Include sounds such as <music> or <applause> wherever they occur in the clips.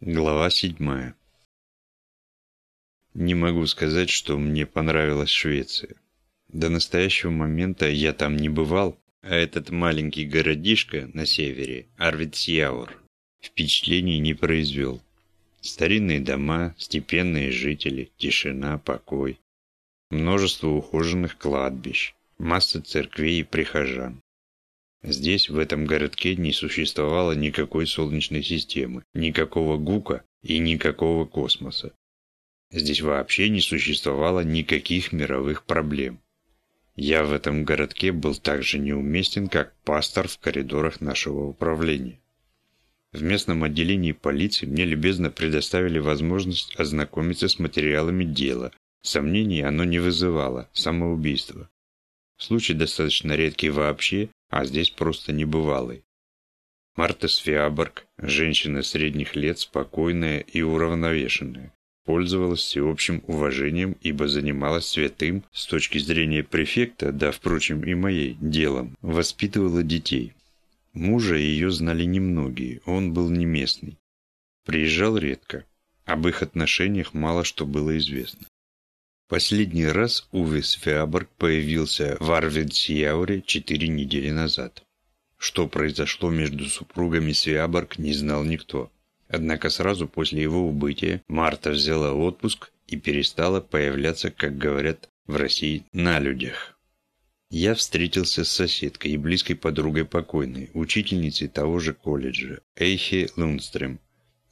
Глава седьмая. Не могу сказать, что мне понравилась Швеция. До настоящего момента я там не бывал, а этот маленький городишко на севере, Арвидсьяур, впечатлений не произвел. Старинные дома, степенные жители, тишина, покой. Множество ухоженных кладбищ, масса церквей и прихожан. Здесь, в этом городке, не существовало никакой Солнечной системы, никакого ГУКа и никакого космоса. Здесь вообще не существовало никаких мировых проблем. Я в этом городке был так же неуместен, как пастор в коридорах нашего управления. В местном отделении полиции мне любезно предоставили возможность ознакомиться с материалами дела. Сомнений оно не вызывало, самоубийство. Случай достаточно редкий вообще, а здесь просто небывалый. Марта Сфиаборг, женщина средних лет, спокойная и уравновешенная, пользовалась всеобщим уважением, ибо занималась святым, с точки зрения префекта, да, впрочем, и моей, делом, воспитывала детей. Мужа ее знали немногие, он был не местный. Приезжал редко, об их отношениях мало что было известно. Последний раз Уве Свяборг появился в Арвидсьяуре четыре недели назад. Что произошло между супругами Свяборг, не знал никто. Однако сразу после его убытия Марта взяла отпуск и перестала появляться, как говорят в России, на людях. Я встретился с соседкой и близкой подругой покойной, учительницей того же колледжа, Эйхи Лундстрем.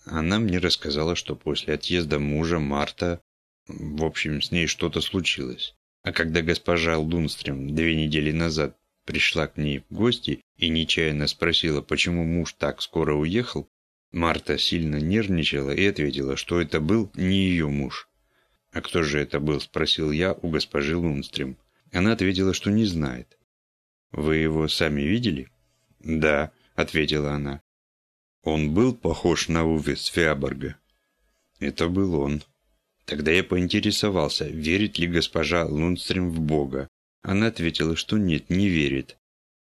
Она мне рассказала, что после отъезда мужа Марта в общем, с ней что-то случилось. А когда госпожа Лунстрем две недели назад пришла к ней в гости и нечаянно спросила, почему муж так скоро уехал, Марта сильно нервничала и ответила, что это был не ее муж. «А кто же это был?» – спросил я у госпожи Лунстрем. Она ответила, что не знает. «Вы его сами видели?» «Да», – ответила она. «Он был похож на Уве Сфиаборга?» «Это был он», Тогда я поинтересовался, верит ли госпожа Лундстрем в Бога. Она ответила, что нет, не верит.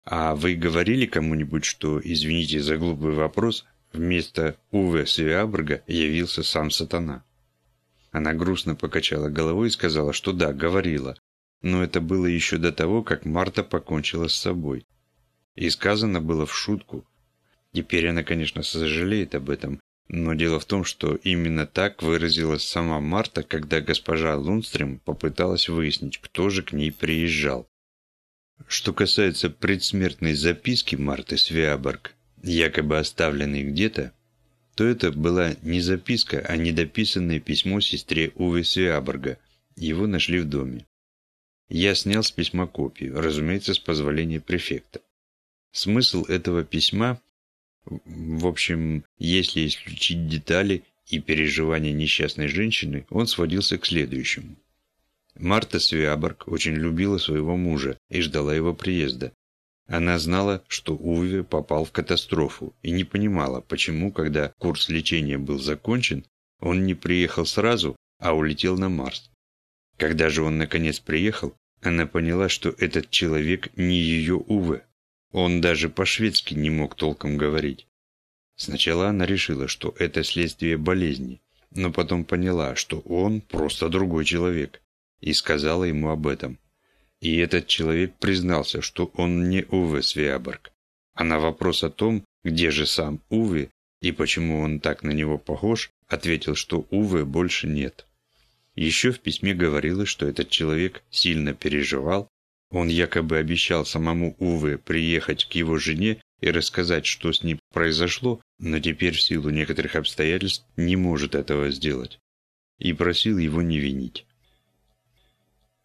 А вы говорили кому-нибудь, что, извините за глупый вопрос, вместо Уве Свиаберга явился сам сатана? Она грустно покачала головой и сказала, что да, говорила. Но это было еще до того, как Марта покончила с собой. И сказано было в шутку. Теперь она, конечно, сожалеет об этом, но дело в том, что именно так выразилась сама Марта, когда госпожа Лунстрем попыталась выяснить, кто же к ней приезжал. Что касается предсмертной записки Марты Свиаборг, якобы оставленной где-то, то это была не записка, а недописанное письмо сестре Уве Свиаборга. Его нашли в доме. Я снял с письма копию, разумеется, с позволения префекта. Смысл этого письма в общем, если исключить детали и переживания несчастной женщины, он сводился к следующему. Марта Свиаборг очень любила своего мужа и ждала его приезда. Она знала, что Уве попал в катастрофу и не понимала, почему, когда курс лечения был закончен, он не приехал сразу, а улетел на Марс. Когда же он наконец приехал, она поняла, что этот человек не ее Уве, он даже по-шведски не мог толком говорить. Сначала она решила, что это следствие болезни, но потом поняла, что он просто другой человек, и сказала ему об этом. И этот человек признался, что он не Уве Свиаборг. А на вопрос о том, где же сам Уве и почему он так на него похож, ответил, что Уве больше нет. Еще в письме говорилось, что этот человек сильно переживал он якобы обещал самому Уве приехать к его жене и рассказать, что с ним произошло, но теперь в силу некоторых обстоятельств не может этого сделать. И просил его не винить.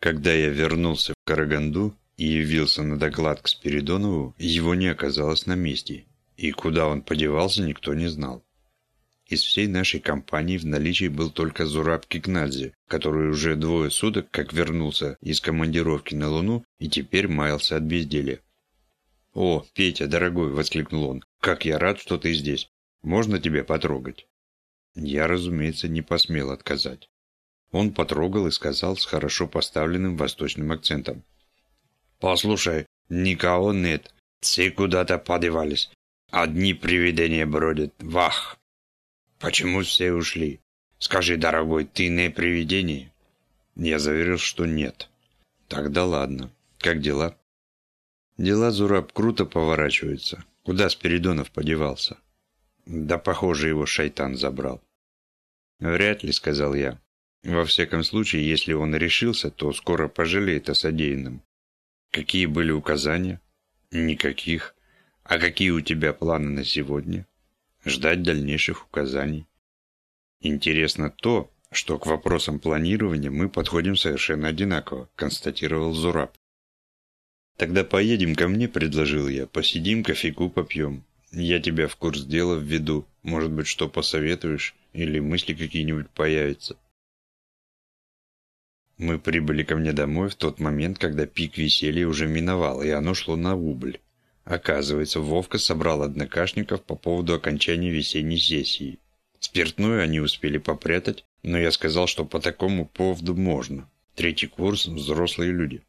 Когда я вернулся в Караганду и явился на доклад к Спиридонову, его не оказалось на месте, и куда он подевался, никто не знал. Из всей нашей компании в наличии был только Зураб Кикнадзе, который уже двое суток как вернулся из командировки на Луну и теперь маялся от безделия. «О, Петя, дорогой!» – воскликнул он. «Как я рад, что ты здесь! Можно тебя потрогать?» Я, разумеется, не посмел отказать. Он потрогал и сказал с хорошо поставленным восточным акцентом. «Послушай, никого нет. Все куда-то подевались. Одни привидения бродят. Вах!» Почему все ушли? Скажи, дорогой, ты не привидение? Я заверил, что нет. Тогда ладно. Как дела? Дела, Зураб, круто поворачиваются. Куда Спиридонов подевался? Да, похоже, его шайтан забрал. Вряд ли, сказал я. Во всяком случае, если он решился, то скоро пожалеет о содеянном. Какие были указания? Никаких. А какие у тебя планы на сегодня? Ждать дальнейших указаний. Интересно то, что к вопросам планирования мы подходим совершенно одинаково, констатировал Зураб. Тогда поедем ко мне, предложил я, посидим, кофейку попьем. Я тебя в курс дела введу, может быть, что посоветуешь, или мысли какие-нибудь появятся. Мы прибыли ко мне домой в тот момент, когда пик веселья уже миновал, и оно шло на убыль. Оказывается, Вовка собрал однокашников по поводу окончания весенней сессии. Спиртное они успели попрятать, но я сказал, что по такому поводу можно. Третий курс – взрослые люди.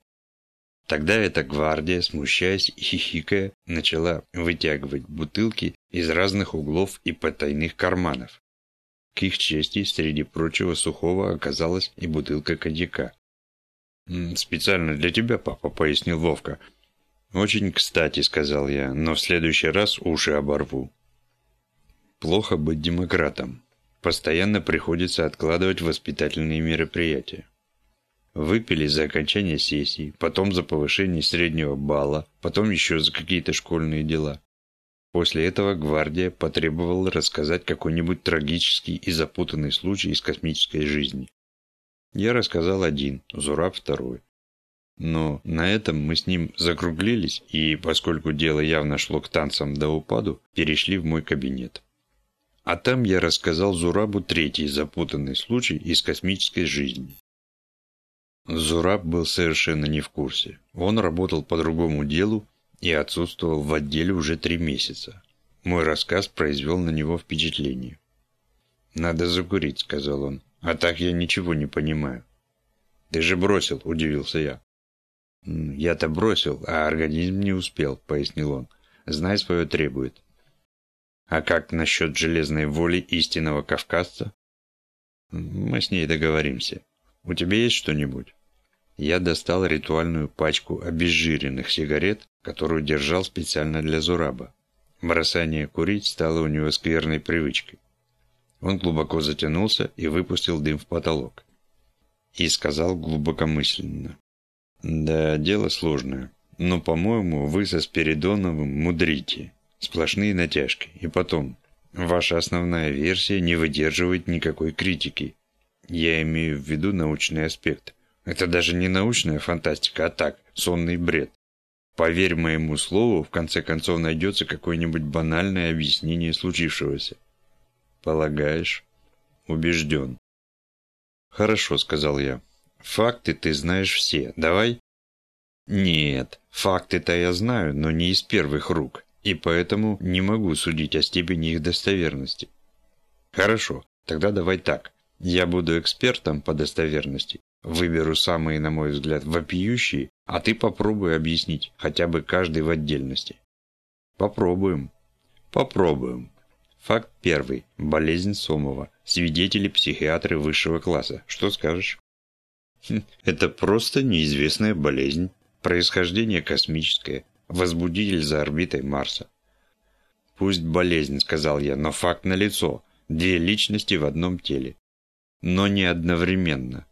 Тогда эта гвардия, смущаясь и хихикая, начала вытягивать бутылки из разных углов и потайных карманов. К их чести, среди прочего сухого оказалась и бутылка коньяка. «Специально для тебя, папа», — пояснил Вовка. «Очень кстати», — сказал я, — «но в следующий раз уши оборву». Плохо быть демократом. Постоянно приходится откладывать воспитательные мероприятия. Выпили за окончание сессии, потом за повышение среднего балла, потом еще за какие-то школьные дела. После этого гвардия потребовала рассказать какой-нибудь трагический и запутанный случай из космической жизни. Я рассказал один, Зураб второй. Но на этом мы с ним закруглились, и, поскольку дело явно шло к танцам до упаду, перешли в мой кабинет. А там я рассказал Зурабу третий запутанный случай из космической жизни. Зураб был совершенно не в курсе. Он работал по другому делу и отсутствовал в отделе уже три месяца. Мой рассказ произвел на него впечатление. «Надо закурить», — сказал он, — «а так я ничего не понимаю». «Ты же бросил», — удивился я. «Я-то бросил, а организм не успел», — пояснил он. «Знай свое требует». «А как насчет железной воли истинного кавказца?» «Мы с ней договоримся. У тебя есть что-нибудь?» Я достал ритуальную пачку обезжиренных сигарет, которую держал специально для Зураба. Бросание курить стало у него скверной привычкой. Он глубоко затянулся и выпустил дым в потолок. И сказал глубокомысленно. «Да, дело сложное. Но, по-моему, вы со Спиридоновым мудрите. Сплошные натяжки. И потом, ваша основная версия не выдерживает никакой критики. Я имею в виду научный аспект. Это даже не научная фантастика, а так, сонный бред. Поверь моему слову, в конце концов найдется какое-нибудь банальное объяснение случившегося. Полагаешь? Убежден. Хорошо, сказал я. Факты ты знаешь все. Давай? Нет, факты-то я знаю, но не из первых рук, и поэтому не могу судить о степени их достоверности. Хорошо, тогда давай так. Я буду экспертом по достоверности, Выберу самые, на мой взгляд, вопиющие, а ты попробуй объяснить, хотя бы каждый в отдельности. Попробуем. Попробуем. Факт первый. Болезнь Сомова. Свидетели психиатры высшего класса. Что скажешь? Хм, это просто неизвестная болезнь. Происхождение космическое. Возбудитель за орбитой Марса. Пусть болезнь, сказал я, но факт налицо. Две личности в одном теле. Но не одновременно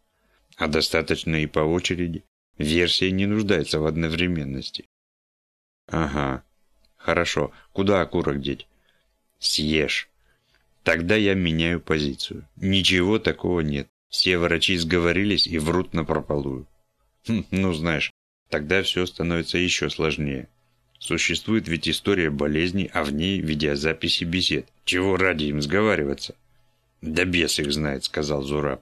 а достаточно и по очереди. Версия не нуждается в одновременности. Ага. Хорошо. Куда окурок деть? Съешь. Тогда я меняю позицию. Ничего такого нет. Все врачи сговорились и врут напропалую. Хм, ну, знаешь, тогда все становится еще сложнее. Существует ведь история болезни, а в ней видеозаписи бесед. Чего ради им сговариваться? Да бес их знает, сказал Зураб.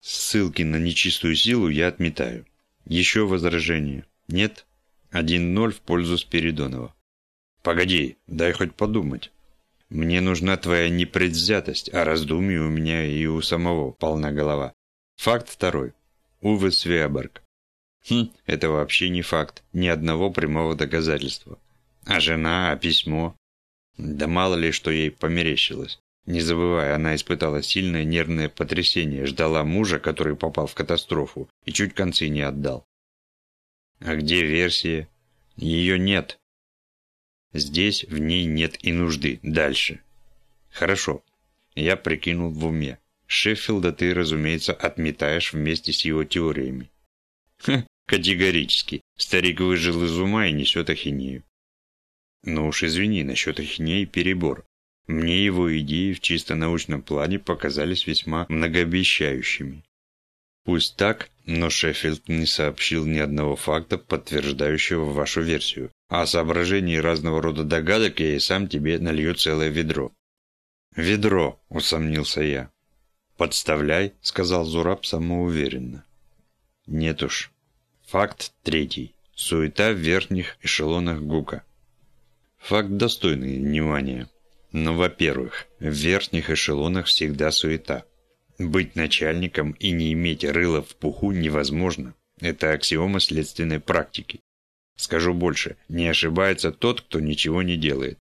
Ссылки на нечистую силу я отметаю. Еще возражение? Нет? 1-0 в пользу Спиридонова. Погоди, дай хоть подумать. Мне нужна твоя непредвзятость, а раздумий у меня и у самого полна голова. Факт второй. Уве Свеаберг. Хм, это вообще не факт, ни одного прямого доказательства. А жена, а письмо? Да мало ли, что ей померещилось. Не забывая, она испытала сильное нервное потрясение, ждала мужа, который попал в катастрофу, и чуть концы не отдал. А где версия? Ее нет. Здесь в ней нет и нужды. Дальше. Хорошо. Я прикинул в уме. Шеффилда ты, разумеется, отметаешь вместе с его теориями. Ха, категорически. Старик выжил из ума и несет ахинею. Ну уж извини, насчет ахинеи перебор. Мне его идеи в чисто научном плане показались весьма многообещающими. Пусть так, но Шеффилд не сообщил ни одного факта, подтверждающего вашу версию. А соображений разного рода догадок я и сам тебе налью целое ведро. «Ведро», — усомнился я. «Подставляй», — сказал Зураб самоуверенно. «Нет уж. Факт третий. Суета в верхних эшелонах ГУКа. Факт достойный внимания. Но, во-первых, в верхних эшелонах всегда суета. Быть начальником и не иметь рыла в пуху невозможно. Это аксиома следственной практики. Скажу больше, не ошибается тот, кто ничего не делает.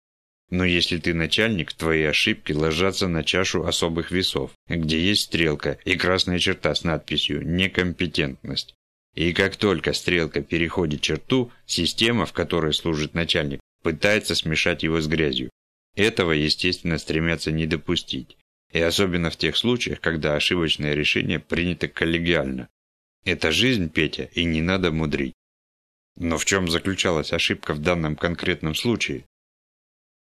Но если ты начальник, твои ошибки ложатся на чашу особых весов, где есть стрелка и красная черта с надписью «Некомпетентность». И как только стрелка переходит черту, система, в которой служит начальник, пытается смешать его с грязью. Этого, естественно, стремятся не допустить. И особенно в тех случаях, когда ошибочное решение принято коллегиально. Это жизнь, Петя, и не надо мудрить. Но в чем заключалась ошибка в данном конкретном случае?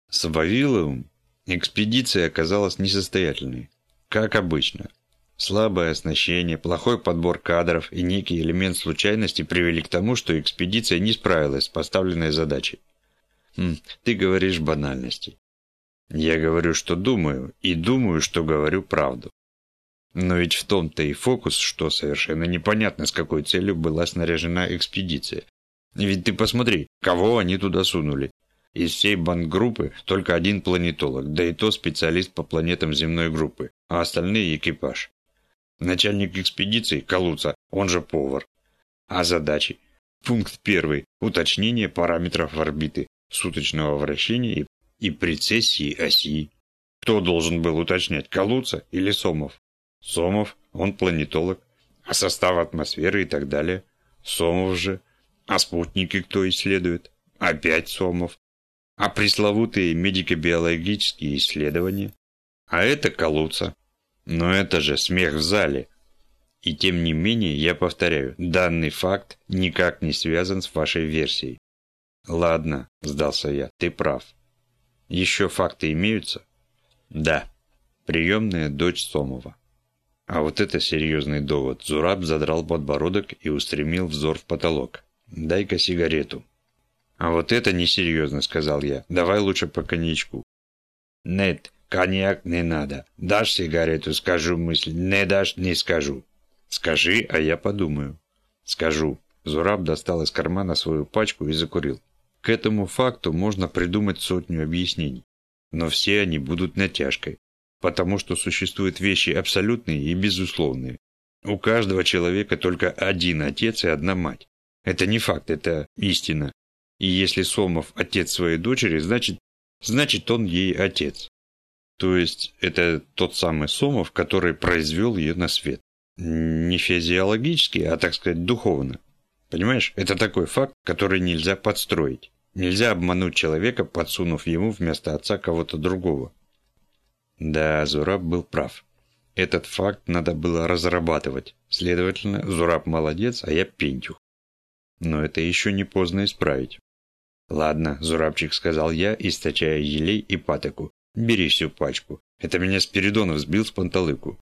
С Вавиловым экспедиция оказалась несостоятельной. Как обычно. Слабое оснащение, плохой подбор кадров и некий элемент случайности привели к тому, что экспедиция не справилась с поставленной задачей. Хм, ты говоришь банальности. Я говорю, что думаю, и думаю, что говорю правду. Но ведь в том-то и фокус, что совершенно непонятно, с какой целью была снаряжена экспедиция. Ведь ты посмотри, кого они туда сунули. Из всей бандгруппы только один планетолог, да и то специалист по планетам земной группы, а остальные экипаж. Начальник экспедиции – Калуца, он же повар. А задачи? Пункт первый – уточнение параметров орбиты, суточного вращения и прецессии оси. Кто должен был уточнять, Калуца или Сомов? Сомов, он планетолог. А состав атмосферы и так далее? Сомов же. А спутники кто исследует? Опять Сомов. А пресловутые медико-биологические исследования? А это Калуца. Но это же смех в зале. И тем не менее, я повторяю, данный факт никак не связан с вашей версией. Ладно, сдался я, ты прав. Еще факты имеются? Да. Приемная дочь Сомова. А вот это серьезный довод. Зураб задрал подбородок и устремил взор в потолок. «Дай-ка сигарету». «А вот это несерьезно», — сказал я. «Давай лучше по коньячку». «Нет, коньяк не надо. Дашь сигарету, скажу мысль. Не дашь, не скажу». «Скажи, а я подумаю». «Скажу». Зураб достал из кармана свою пачку и закурил. К этому факту можно придумать сотню объяснений. Но все они будут натяжкой. Потому что существуют вещи абсолютные и безусловные. У каждого человека только один отец и одна мать. Это не факт, это истина. И если Сомов отец своей дочери, значит, значит он ей отец. То есть это тот самый Сомов, который произвел ее на свет. Не физиологически, а так сказать духовно. Понимаешь, это такой факт, который нельзя подстроить. Нельзя обмануть человека, подсунув ему вместо отца кого-то другого. Да, Зураб был прав. Этот факт надо было разрабатывать. Следовательно, Зураб молодец, а я пентюх. Но это еще не поздно исправить. «Ладно», – Зурабчик сказал я, источая елей и патоку. «Бери всю пачку. Это меня Спиридонов сбил с панталыку».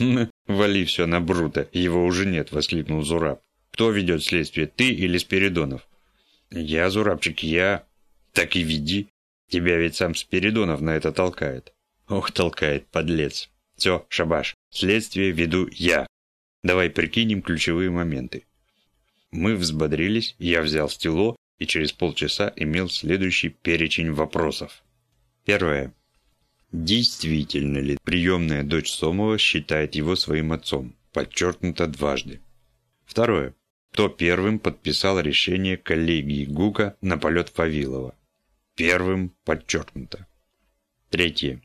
«Хм, вали все на Брута, его уже нет», – воскликнул Зураб. «Кто ведет следствие, ты или Спиридонов?» «Я, Зурабчик, я...» «Так и веди. Тебя ведь сам Спиридонов на это толкает». «Ох, толкает, подлец. Все, шабаш, следствие веду я. Давай прикинем ключевые моменты». Мы взбодрились, я взял стело и через полчаса имел следующий перечень вопросов. Первое. Действительно ли приемная дочь Сомова считает его своим отцом? Подчеркнуто дважды. Второе. Кто первым подписал решение коллегии ГУКа на полет Фавилова? Первым подчеркнуто. Третье.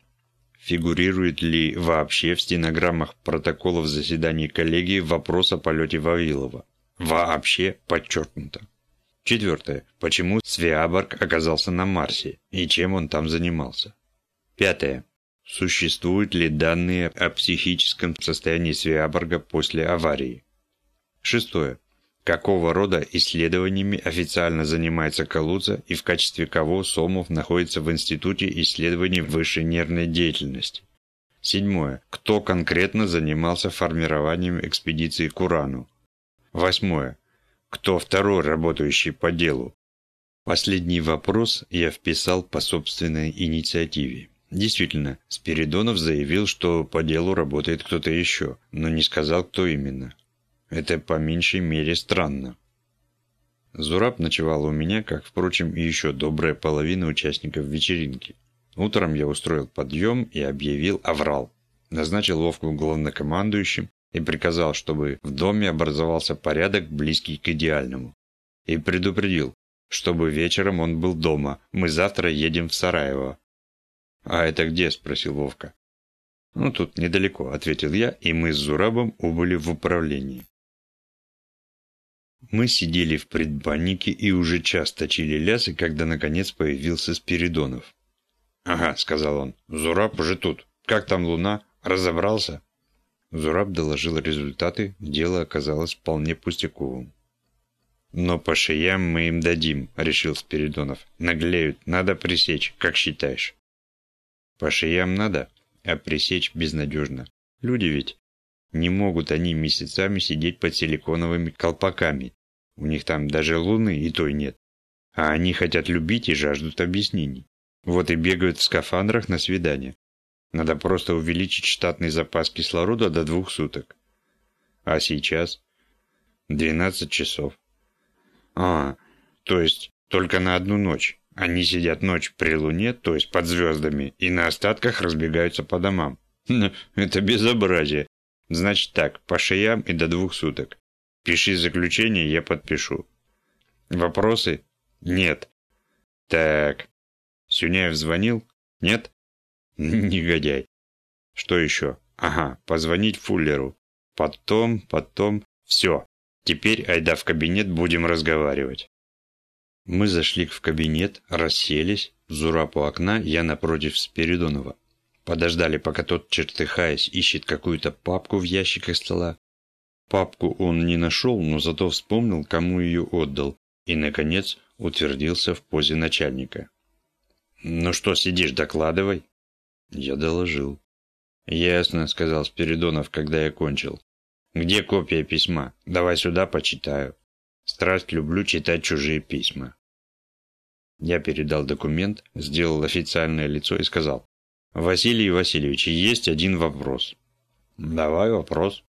фигурирует ли вообще в стенограммах протоколов заседаний коллегии вопрос о полете Вавилова. Вообще подчеркнуто. Четвертое. Почему Свиаборг оказался на Марсе и чем он там занимался? Пятое. Существуют ли данные о психическом состоянии Свиаборга после аварии? Шестое. Какого рода исследованиями официально занимается Калуца и в качестве кого Сомов находится в Институте исследований высшей нервной деятельности? Седьмое. Кто конкретно занимался формированием экспедиции к Урану? Восьмое. Кто второй работающий по делу? Последний вопрос я вписал по собственной инициативе. Действительно, Спиридонов заявил, что по делу работает кто-то еще, но не сказал, кто именно. Это по меньшей мере странно. Зураб ночевал у меня, как, впрочем, и еще добрая половина участников вечеринки. Утром я устроил подъем и объявил аврал. Назначил Вовку главнокомандующим и приказал, чтобы в доме образовался порядок, близкий к идеальному. И предупредил, чтобы вечером он был дома, мы завтра едем в Сараево. «А это где?» – спросил Вовка. «Ну, тут недалеко», – ответил я, и мы с Зурабом убыли в управлении. Мы сидели в предбаннике и уже час точили лясы, когда наконец появился Спиридонов. «Ага», – сказал он, – «Зураб уже тут. Как там луна? Разобрался?» Зураб доложил результаты, дело оказалось вполне пустяковым. «Но по шеям мы им дадим», – решил Спиридонов. «Наглеют, надо пресечь, как считаешь?» По шеям надо, а пресечь безнадежно. Люди ведь. Не могут они месяцами сидеть под силиконовыми колпаками. У них там даже луны и той нет. А они хотят любить и жаждут объяснений. Вот и бегают в скафандрах на свидание. Надо просто увеличить штатный запас кислорода до двух суток. А сейчас? 12 часов. А, то есть только на одну ночь. Они сидят ночь при луне, то есть под звездами, и на остатках разбегаются по домам. <laughs> Это безобразие. Значит так, по шеям и до двух суток. Пиши заключение, я подпишу. Вопросы? Нет. Так. Сюняев звонил? Нет? Негодяй. Что еще? Ага, позвонить Фуллеру. Потом, потом... Все. Теперь айда в кабинет, будем разговаривать. Мы зашли в кабинет, расселись, Зураб у окна, я напротив Спиридонова. Подождали, пока тот, чертыхаясь, ищет какую-то папку в ящиках стола. Папку он не нашел, но зато вспомнил, кому ее отдал, и, наконец, утвердился в позе начальника. «Ну что сидишь, докладывай». Я доложил. «Ясно», — сказал Спиридонов, когда я кончил. «Где копия письма? Давай сюда, почитаю. Страсть люблю читать чужие письма». Я передал документ, сделал официальное лицо и сказал. «Василий Васильевич, есть один вопрос». «Давай вопрос».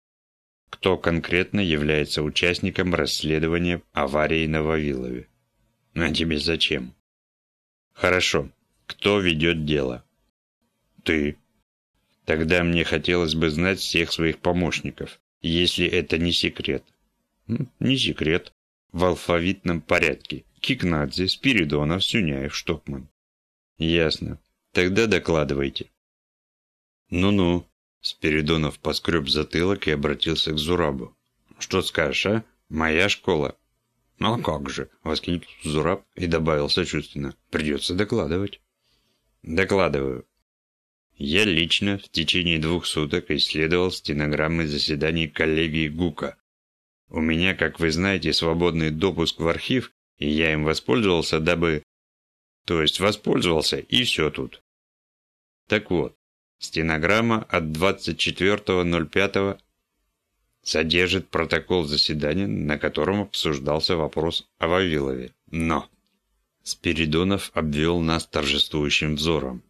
Кто конкретно является участником расследования аварии на Вавилове? А тебе зачем? Хорошо. Кто ведет дело? Ты. Тогда мне хотелось бы знать всех своих помощников, если это не секрет. Не секрет. В алфавитном порядке. Кикнадзе, Спиридонов, Сюняев, Штокман. Ясно. Тогда докладывайте. Ну-ну. Спиридонов поскреб затылок и обратился к Зурабу. Что скажешь, а? Моя школа. Ну а как же, воскликнул Зураб и добавил сочувственно. Придется докладывать. Докладываю. Я лично в течение двух суток исследовал стенограммы заседаний коллегии ГУКа. У меня, как вы знаете, свободный допуск в архив и я им воспользовался, дабы... То есть воспользовался, и все тут. Так вот, стенограмма от 24.05 содержит протокол заседания, на котором обсуждался вопрос о Вавилове. Но... Спиридонов обвел нас торжествующим взором.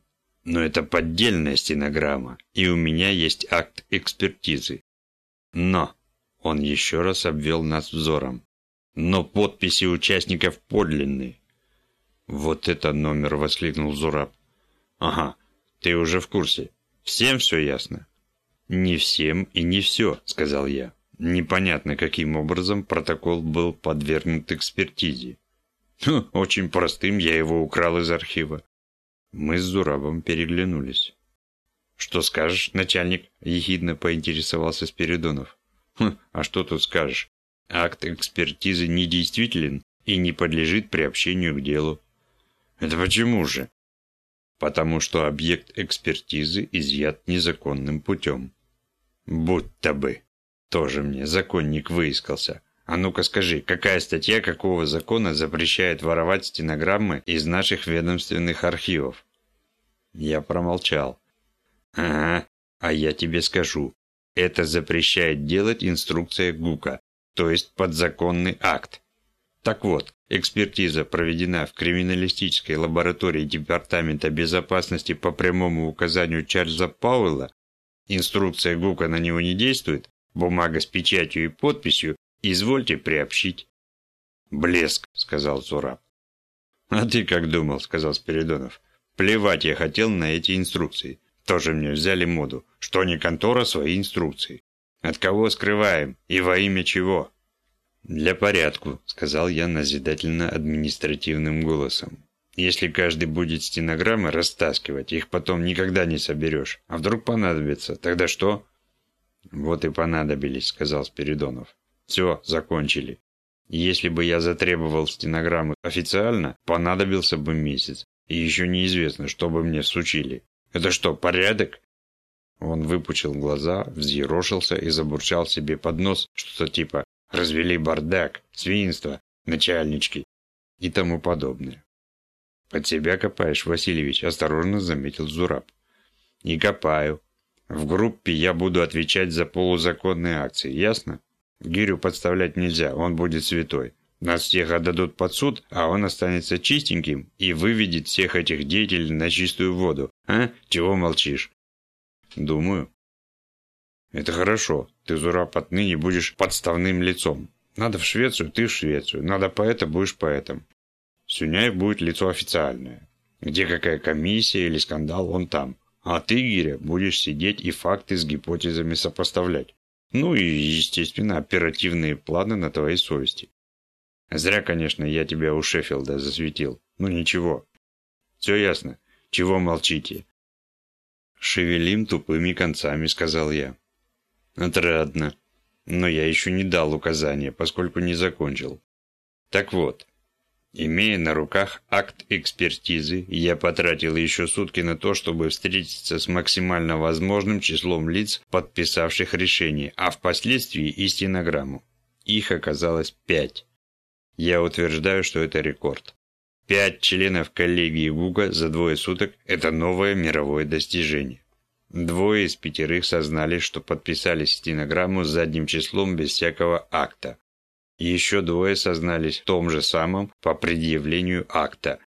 Но это поддельная стенограмма, и у меня есть акт экспертизы. Но... Он еще раз обвел нас взором но подписи участников подлинные. Вот это номер, воскликнул Зураб. Ага, ты уже в курсе. Всем все ясно? Не всем и не все, сказал я. Непонятно, каким образом протокол был подвергнут экспертизе. Хм, очень простым, я его украл из архива. Мы с Зурабом переглянулись. «Что скажешь, начальник?» – ехидно поинтересовался Спиридонов. «Хм, а что тут скажешь? Акт экспертизы недействителен и не подлежит приобщению к делу». «Это почему же?» «Потому что объект экспертизы изъят незаконным путем». «Будь-то бы!» Тоже мне законник выискался. А ну-ка скажи, какая статья какого закона запрещает воровать стенограммы из наших ведомственных архивов? Я промолчал. Ага, а я тебе скажу. Это запрещает делать инструкция ГУКа, то есть подзаконный акт. Так вот, экспертиза проведена в криминалистической лаборатории Департамента безопасности по прямому указанию Чарльза Пауэлла. Инструкция ГУКа на него не действует, бумага с печатью и подписью Извольте приобщить. Блеск, сказал Зураб. А ты как думал, сказал Спиридонов. Плевать я хотел на эти инструкции. Тоже мне взяли моду. Что не контора, свои инструкции. От кого скрываем и во имя чего? Для порядку, сказал я назидательно-административным голосом. Если каждый будет стенограммы растаскивать, их потом никогда не соберешь. А вдруг понадобится, тогда что? Вот и понадобились, сказал Спиридонов. Все, закончили. Если бы я затребовал стенограммы официально, понадобился бы месяц. И еще неизвестно, что бы мне сучили. Это что, порядок? Он выпучил глаза, взъерошился и забурчал себе под нос что-то типа «развели бардак», «свинство», «начальнички» и тому подобное. «Под себя копаешь, Васильевич», – осторожно заметил Зураб. «Не копаю. В группе я буду отвечать за полузаконные акции, ясно?» Гирю подставлять нельзя, он будет святой. Нас всех отдадут под суд, а он останется чистеньким и выведет всех этих деятелей на чистую воду. А? Чего молчишь? Думаю. Это хорошо. Ты, Зураб, отныне будешь подставным лицом. Надо в Швецию, ты в Швецию. Надо поэта, будешь поэтом. Сюняев будет лицо официальное. Где какая комиссия или скандал, он там. А ты, Гиря, будешь сидеть и факты с гипотезами сопоставлять. Ну и, естественно, оперативные планы на твоей совести. Зря, конечно, я тебя у Шеффилда засветил. Ну ничего. Все ясно. Чего молчите? Шевелим тупыми концами, сказал я. Отрадно. Но я еще не дал указания, поскольку не закончил. Так вот, Имея на руках акт экспертизы, я потратил еще сутки на то, чтобы встретиться с максимально возможным числом лиц, подписавших решение, а впоследствии и стенограмму. Их оказалось пять. Я утверждаю, что это рекорд. Пять членов коллегии ГУГа за двое суток – это новое мировое достижение. Двое из пятерых сознали, что подписали стенограмму с задним числом без всякого акта. Еще двое сознались в том же самом по предъявлению акта.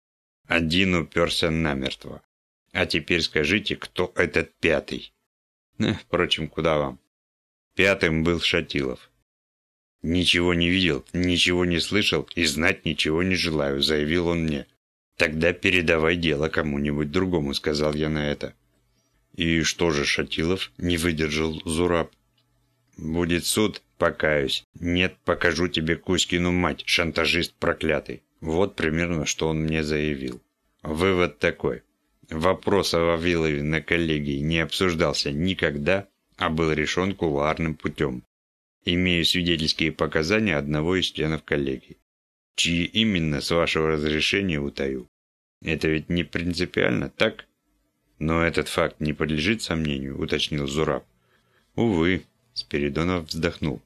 Один уперся намертво. А теперь скажите, кто этот пятый? Э, впрочем, куда вам? Пятым был Шатилов. «Ничего не видел, ничего не слышал и знать ничего не желаю», — заявил он мне. «Тогда передавай дело кому-нибудь другому», — сказал я на это. «И что же, Шатилов?» — не выдержал Зураб. «Будет суд, покаюсь. Нет, покажу тебе Кузькину мать, шантажист проклятый». Вот примерно, что он мне заявил. Вывод такой. Вопрос о Вавилове на коллегии не обсуждался никогда, а был решен кулуарным путем. Имею свидетельские показания одного из членов коллегии. Чьи именно, с вашего разрешения, утаю. Это ведь не принципиально, так? Но этот факт не подлежит сомнению, уточнил Зураб. Увы, Спиридонов вздохнул.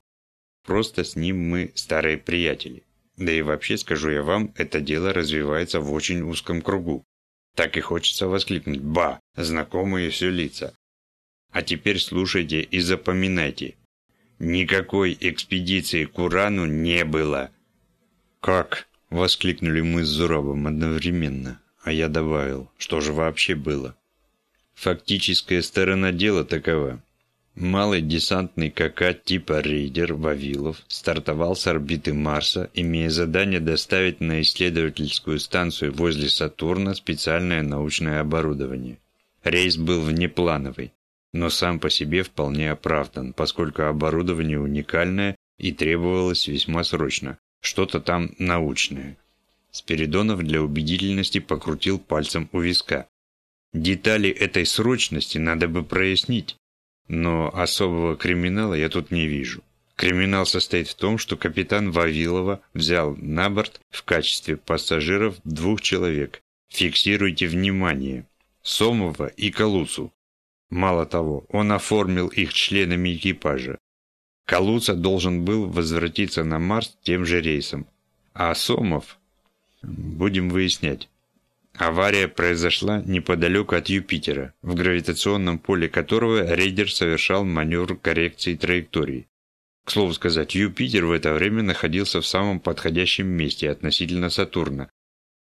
Просто с ним мы старые приятели. Да и вообще, скажу я вам, это дело развивается в очень узком кругу. Так и хочется воскликнуть «Ба! Знакомые все лица!» А теперь слушайте и запоминайте. Никакой экспедиции к Урану не было. «Как?» – воскликнули мы с Зуровым одновременно. А я добавил, что же вообще было. Фактическая сторона дела такова. Малый десантный КК типа «Рейдер» Вавилов стартовал с орбиты Марса, имея задание доставить на исследовательскую станцию возле Сатурна специальное научное оборудование. Рейс был внеплановый, но сам по себе вполне оправдан, поскольку оборудование уникальное и требовалось весьма срочно, что-то там научное. Спиридонов для убедительности покрутил пальцем у виска. Детали этой срочности надо бы прояснить. Но особого криминала я тут не вижу. Криминал состоит в том, что капитан Вавилова взял на борт в качестве пассажиров двух человек. Фиксируйте внимание. Сомова и Калуцу. Мало того, он оформил их членами экипажа. Калуца должен был возвратиться на Марс тем же рейсом. А Сомов... Будем выяснять. Авария произошла неподалеку от Юпитера, в гравитационном поле которого рейдер совершал маневр коррекции траектории. К слову сказать, Юпитер в это время находился в самом подходящем месте относительно Сатурна,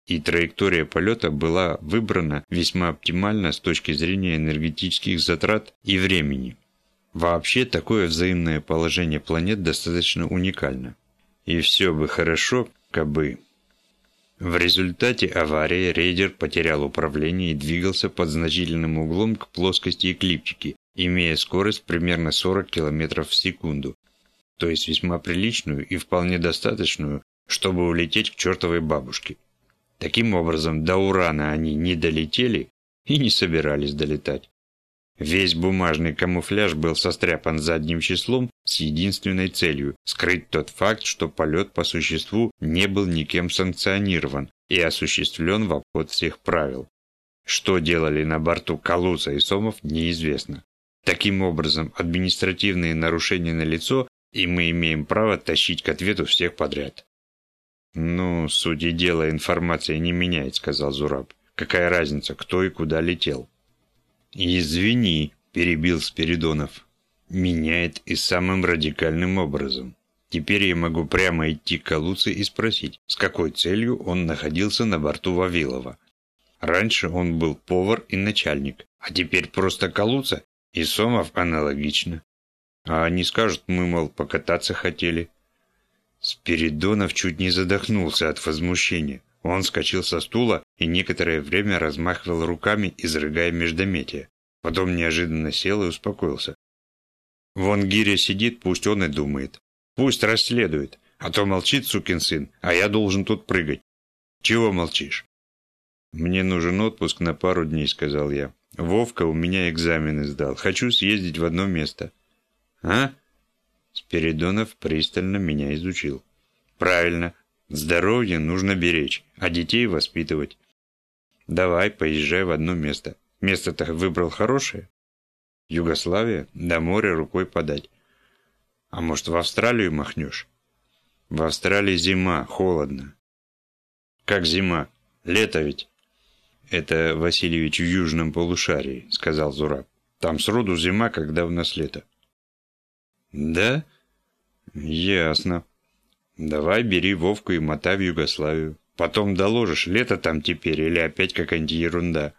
и траектория полета была выбрана весьма оптимально с точки зрения энергетических затрат и времени. Вообще, такое взаимное положение планет достаточно уникально. И все бы хорошо, кабы... В результате аварии рейдер потерял управление и двигался под значительным углом к плоскости эклиптики, имея скорость примерно 40 км в секунду, то есть весьма приличную и вполне достаточную, чтобы улететь к чертовой бабушке. Таким образом, до Урана они не долетели и не собирались долетать. Весь бумажный камуфляж был состряпан задним числом с единственной целью – скрыть тот факт, что полет по существу не был никем санкционирован и осуществлен в обход всех правил. Что делали на борту Калуца и Сомов, неизвестно. Таким образом, административные нарушения на лицо, и мы имеем право тащить к ответу всех подряд. «Ну, сути дела, информация не меняет», – сказал Зураб. «Какая разница, кто и куда летел?» «Извини», – перебил Спиридонов. «Меняет и самым радикальным образом. Теперь я могу прямо идти к Калуце и спросить, с какой целью он находился на борту Вавилова. Раньше он был повар и начальник, а теперь просто Калуца, и Сомов аналогично. А они скажут, мы, мол, покататься хотели». Спиридонов чуть не задохнулся от возмущения. Он вскочил со стула и некоторое время размахивал руками, изрыгая междометие. Потом неожиданно сел и успокоился. «Вон Гиря сидит, пусть он и думает. Пусть расследует, а то молчит сукин сын, а я должен тут прыгать. Чего молчишь?» «Мне нужен отпуск на пару дней», — сказал я. «Вовка у меня экзамены сдал. Хочу съездить в одно место». «А?» Спиридонов пристально меня изучил. «Правильно. Здоровье нужно беречь, а детей воспитывать. Давай, поезжай в одно место. Место-то выбрал хорошее. Югославия, до моря рукой подать. А может, в Австралию махнешь? В Австралии зима, холодно. Как зима? Лето ведь. Это, Васильевич, в южном полушарии, сказал Зураб. Там сроду зима, когда у нас лето. Да? Ясно. Давай бери Вовку и мотай в Югославию. Потом доложишь, лето там теперь или опять какая-нибудь ерунда.